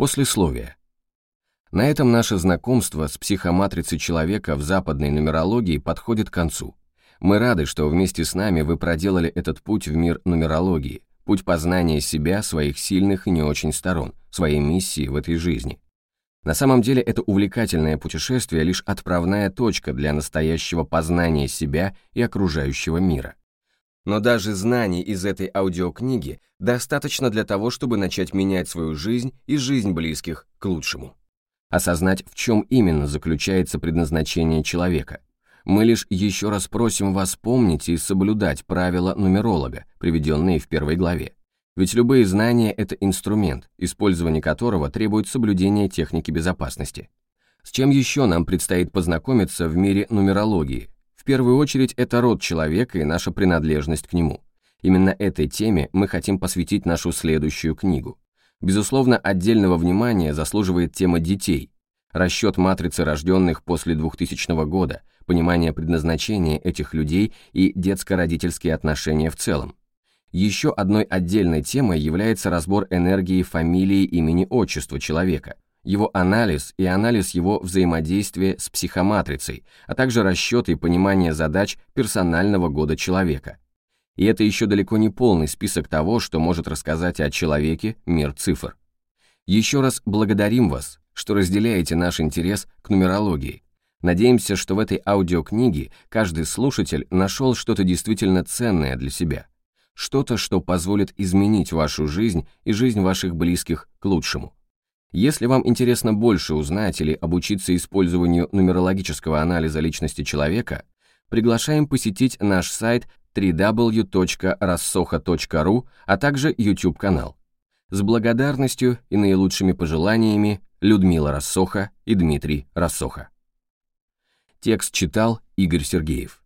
Послесловие. На этом наше знакомство с психоматрицей человека в западной нумерологии подходит к концу. Мы рады, что вместе с нами вы проделали этот путь в мир нумерологии, путь познания себя, своих сильных и не очень сторон, своей миссии в этой жизни. На самом деле это увлекательное путешествие лишь отправная точка для настоящего познания себя и окружающего мира. Но даже знаний из этой аудиокниги достаточно для того, чтобы начать менять свою жизнь и жизнь близких к лучшему. Осознать, в чем именно заключается предназначение человека. Мы лишь еще раз просим вас помнить и соблюдать правила нумеролога, приведенные в первой главе. Ведь любые знания – это инструмент, использование которого требует соблюдения техники безопасности. С чем еще нам предстоит познакомиться в мире нумерологии? В первую очередь это род человека и наша принадлежность к нему. Именно этой теме мы хотим посвятить нашу следующую книгу. Безусловно, отдельного внимания заслуживает тема детей. Расчет матрицы рожденных после 2000 года, понимание предназначения этих людей и детско-родительские отношения в целом. Еще одной отдельной темой является разбор энергии фамилии, имени, отчества человека, его анализ и анализ его взаимодействия с психоматрицей, а также расчет и понимание задач персонального года человека. И это еще далеко не полный список того, что может рассказать о человеке мир цифр. Еще раз благодарим вас, что разделяете наш интерес к нумерологии. Надеемся, что в этой аудиокниге каждый слушатель нашел что-то действительно ценное для себя что-то, что позволит изменить вашу жизнь и жизнь ваших близких к лучшему. Если вам интересно больше узнать или обучиться использованию нумерологического анализа личности человека, приглашаем посетить наш сайт www.rassoha.ru, а также YouTube-канал. С благодарностью и наилучшими пожеланиями Людмила Рассоха и Дмитрий Рассоха. Текст читал Игорь Сергеев.